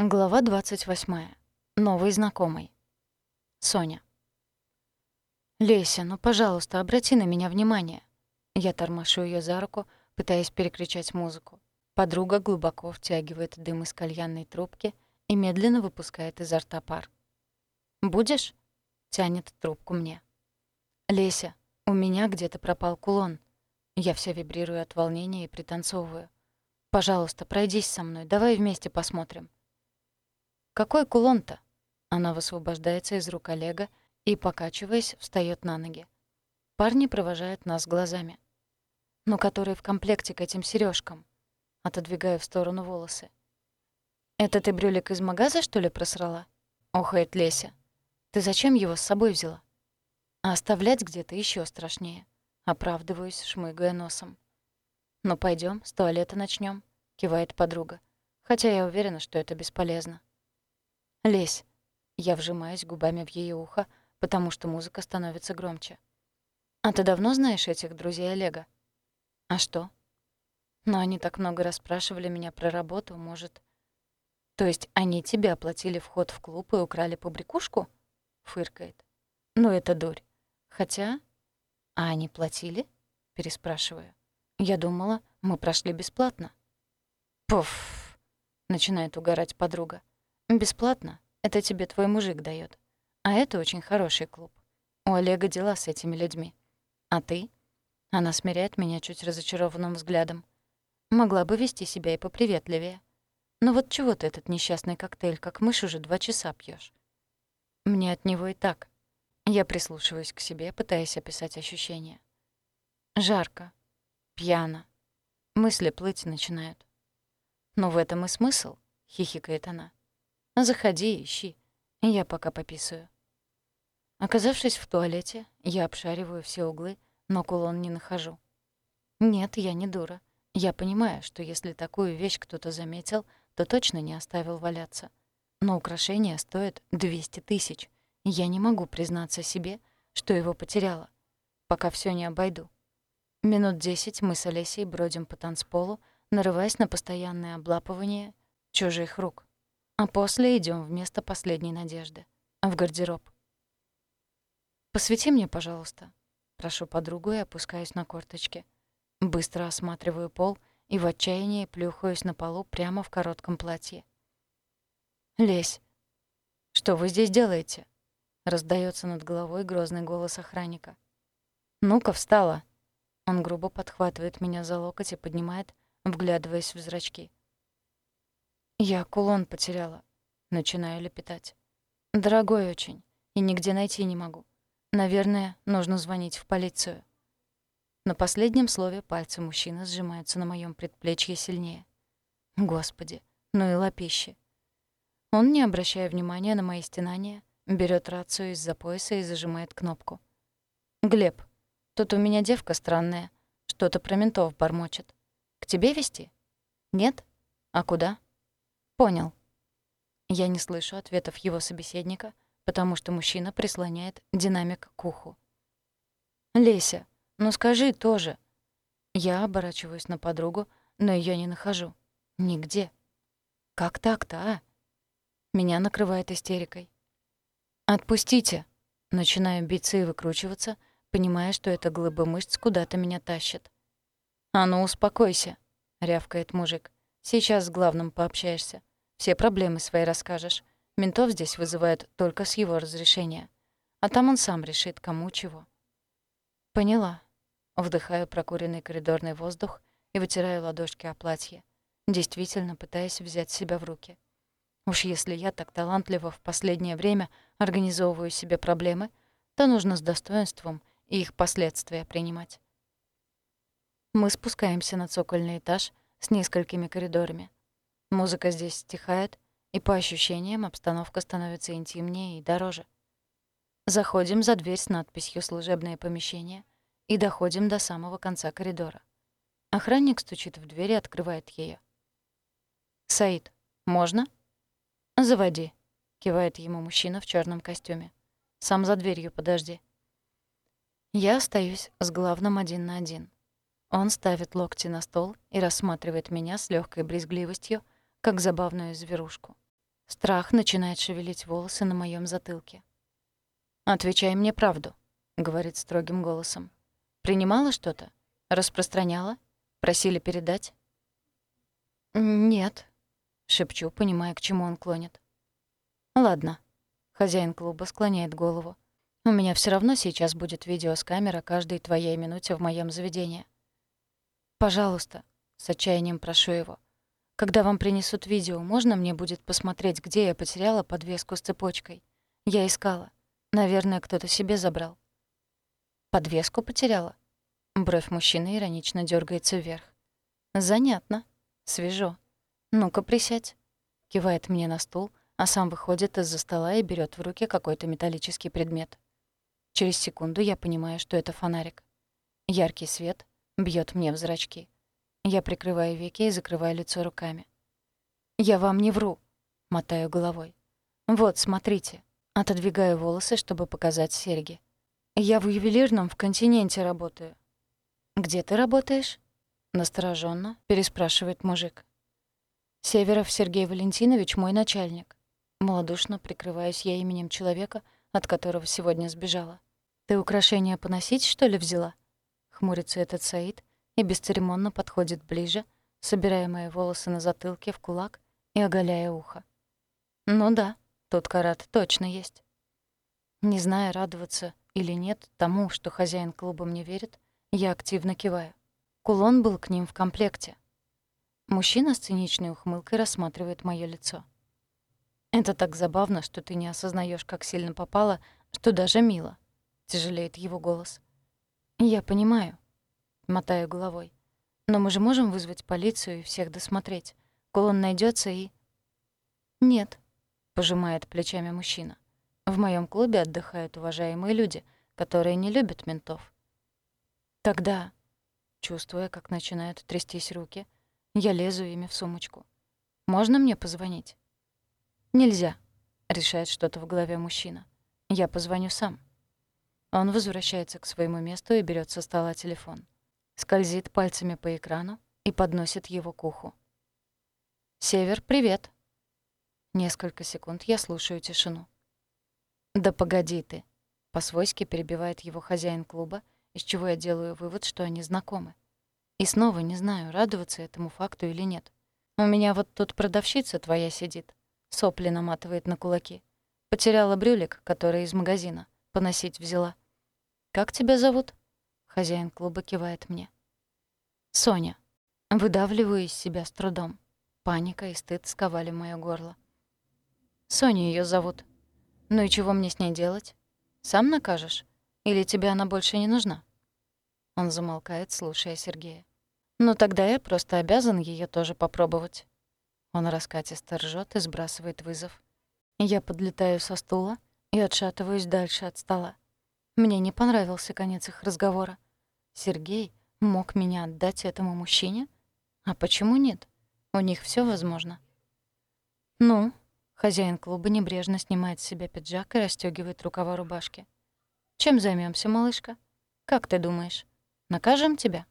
Глава 28. Новый знакомый. Соня. «Леся, ну, пожалуйста, обрати на меня внимание». Я тормошу ее за руку, пытаясь перекричать музыку. Подруга глубоко втягивает дым из кальянной трубки и медленно выпускает изо рта пар. «Будешь?» — тянет трубку мне. «Леся, у меня где-то пропал кулон». Я вся вибрирую от волнения и пританцовываю. «Пожалуйста, пройдись со мной, давай вместе посмотрим». «Какой кулон-то?» Она высвобождается из рук Олега и, покачиваясь, встаёт на ноги. Парни провожают нас глазами. «Ну, который в комплекте к этим серёжкам?» Отодвигаю в сторону волосы. «Это ты брюлик из магаза, что ли, просрала?» Охает Леся. «Ты зачем его с собой взяла?» А оставлять где-то ещё страшнее. Оправдываюсь, шмыгая носом. «Ну, пойдём, с туалета начнём», — кивает подруга. Хотя я уверена, что это бесполезно. «Лезь». Я вжимаюсь губами в её ухо, потому что музыка становится громче. «А ты давно знаешь этих друзей Олега?» «А что?» «Но они так много расспрашивали меня про работу, может...» «То есть они тебе оплатили вход в клуб и украли побрякушку?» — фыркает. «Ну, это дурь. Хотя...» «А они платили?» — переспрашиваю. «Я думала, мы прошли бесплатно». «Пуф!» — начинает угорать подруга. Бесплатно. Это тебе твой мужик даёт. А это очень хороший клуб. У Олега дела с этими людьми. А ты? Она смиряет меня чуть разочарованным взглядом. Могла бы вести себя и поприветливее. Но вот чего ты этот несчастный коктейль, как мышь, уже два часа пьёшь? Мне от него и так. Я прислушиваюсь к себе, пытаясь описать ощущения. Жарко. Пьяно. Мысли плыть начинают. «Но в этом и смысл», — хихикает она. Заходи, ищи. Я пока пописаю. Оказавшись в туалете, я обшариваю все углы, но кулон не нахожу. Нет, я не дура. Я понимаю, что если такую вещь кто-то заметил, то точно не оставил валяться. Но украшение стоит 200 тысяч. Я не могу признаться себе, что его потеряла, пока все не обойду. Минут десять мы с Олесей бродим по танцполу, нарываясь на постоянное облапывание чужих рук. А после идем в место последней надежды. В гардероб. «Посвети мне, пожалуйста». Прошу подругу и опускаюсь на корточки. Быстро осматриваю пол и в отчаянии плюхаюсь на полу прямо в коротком платье. «Лезь! Что вы здесь делаете?» Раздается над головой грозный голос охранника. «Ну-ка, встала!» Он грубо подхватывает меня за локоть и поднимает, вглядываясь в зрачки. Я кулон потеряла. Начинаю лепетать. Дорогой очень, и нигде найти не могу. Наверное, нужно звонить в полицию. На последнем слове пальцы мужчины сжимаются на моем предплечье сильнее. Господи, ну и лапище. Он, не обращая внимания на мои стенания, берет рацию из-за пояса и зажимает кнопку. «Глеб, тут у меня девка странная. Что-то про ментов бормочет. К тебе вести? Нет? А куда?» «Понял». Я не слышу ответов его собеседника, потому что мужчина прислоняет динамик к уху. «Леся, ну скажи тоже». Я оборачиваюсь на подругу, но ее не нахожу. Нигде. Как так-то, а? Меня накрывает истерикой. «Отпустите!» Начинаю биться и выкручиваться, понимая, что эта глыба мышц куда-то меня тащит. «А ну, успокойся!» — рявкает мужик. «Сейчас с главным пообщаешься. Все проблемы свои расскажешь. Ментов здесь вызывают только с его разрешения. А там он сам решит, кому чего. Поняла. Вдыхаю прокуренный коридорный воздух и вытираю ладошки о платье, действительно пытаясь взять себя в руки. Уж если я так талантливо в последнее время организовываю себе проблемы, то нужно с достоинством и их последствия принимать. Мы спускаемся на цокольный этаж с несколькими коридорами. Музыка здесь стихает, и по ощущениям обстановка становится интимнее и дороже. Заходим за дверь с надписью «Служебное помещение» и доходим до самого конца коридора. Охранник стучит в дверь и открывает ее. «Саид, можно?» «Заводи», — кивает ему мужчина в черном костюме. «Сам за дверью подожди». Я остаюсь с главным один на один. Он ставит локти на стол и рассматривает меня с легкой брезгливостью, как забавную зверушку. Страх начинает шевелить волосы на моем затылке. «Отвечай мне правду», — говорит строгим голосом. «Принимала что-то? Распространяла? Просили передать?» «Нет», — шепчу, понимая, к чему он клонит. «Ладно». Хозяин клуба склоняет голову. «У меня все равно сейчас будет видео с камеры каждой твоей минуте в моем заведении. Пожалуйста», — с отчаянием прошу его. «Когда вам принесут видео, можно мне будет посмотреть, где я потеряла подвеску с цепочкой? Я искала. Наверное, кто-то себе забрал». «Подвеску потеряла?» Бровь мужчины иронично дергается вверх. «Занятно. Свежо. Ну-ка, присядь». Кивает мне на стул, а сам выходит из-за стола и берет в руки какой-то металлический предмет. Через секунду я понимаю, что это фонарик. Яркий свет бьет мне в зрачки. Я прикрываю веки и закрываю лицо руками. «Я вам не вру», — мотаю головой. «Вот, смотрите». Отодвигаю волосы, чтобы показать серьги. «Я в ювелирном в континенте работаю». «Где ты работаешь?» Настороженно переспрашивает мужик. «Северов Сергей Валентинович мой начальник. Молодушно прикрываюсь я именем человека, от которого сегодня сбежала. «Ты украшения поносить, что ли, взяла?» Хмурится этот Саид и бесцеремонно подходит ближе, собирая мои волосы на затылке в кулак и оголяя ухо. «Ну да, тут карат точно есть». Не зная, радоваться или нет тому, что хозяин клуба мне верит, я активно киваю. Кулон был к ним в комплекте. Мужчина с циничной ухмылкой рассматривает моё лицо. Это так забавно, что ты не осознаешь, как сильно попала, что даже мило. Тяжелеет его голос. Я понимаю. Мотаю головой. Но мы же можем вызвать полицию и всех досмотреть. Кулон найдется и... Нет, пожимает плечами мужчина. В моем клубе отдыхают уважаемые люди, которые не любят ментов. Тогда, чувствуя, как начинают трястись руки, я лезу ими в сумочку. Можно мне позвонить? «Нельзя», — решает что-то в голове мужчина. «Я позвоню сам». Он возвращается к своему месту и берет со стола телефон. Скользит пальцами по экрану и подносит его к уху. «Север, привет!» Несколько секунд я слушаю тишину. «Да погоди ты!» — по-свойски перебивает его хозяин клуба, из чего я делаю вывод, что они знакомы. И снова не знаю, радоваться этому факту или нет. У меня вот тут продавщица твоя сидит. Сопли наматывает на кулаки. Потеряла брюлик, который из магазина. Поносить взяла. «Как тебя зовут?» Хозяин клуба кивает мне. «Соня». Выдавливаю из себя с трудом. Паника и стыд сковали моё горло. «Соня её зовут. Ну и чего мне с ней делать? Сам накажешь? Или тебе она больше не нужна?» Он замолкает, слушая Сергея. «Ну тогда я просто обязан её тоже попробовать». Он раскатисто ржёт и сбрасывает вызов. Я подлетаю со стула и отшатываюсь дальше от стола. Мне не понравился конец их разговора. Сергей мог меня отдать этому мужчине? А почему нет? У них всё возможно. Ну, хозяин клуба небрежно снимает с себя пиджак и расстёгивает рукава рубашки. Чем займёмся, малышка? Как ты думаешь, накажем тебя?